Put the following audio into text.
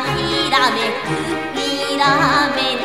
ひらめくひらめく